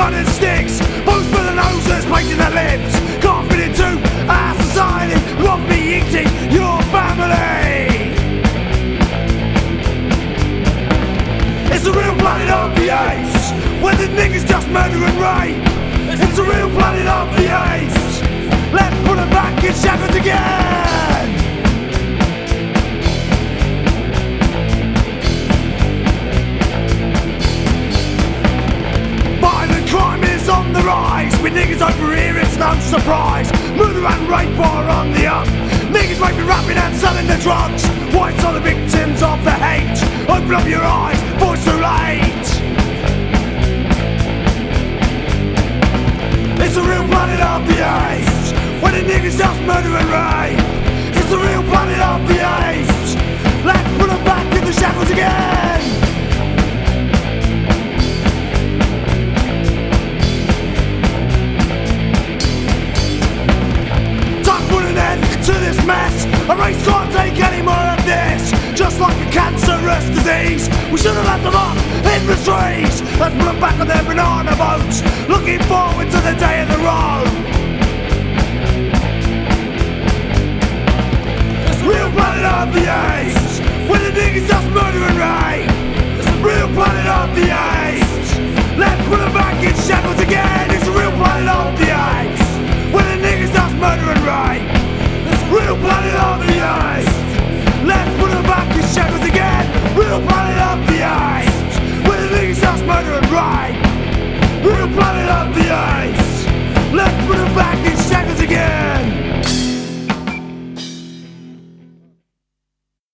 running sticks. Most for the noses, biting their lips. Can't our society. Won't be eating your family. It's a real planet of the apes, where the niggas just murder and rape. It's a real planet of the niggas over here, it's no surprise. Murder and rape are on the up. Niggas might be rapping, and selling the drugs. Whites are the victims of the hate. Open up your eyes, for it's too late. It's a real planet of the apes When the niggas just murder and rape A race can't take any more of this. Just like a cancerous disease. We should have left them up in the trees. Let's put them back on their banana boats. Looking forward to the day of the road Real planet of the apes. Where the niggas just murder and rape. It's the real planet of the apes. Let's put them back in again Yeah.